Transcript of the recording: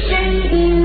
شَيْءٍ عَلِيمٌ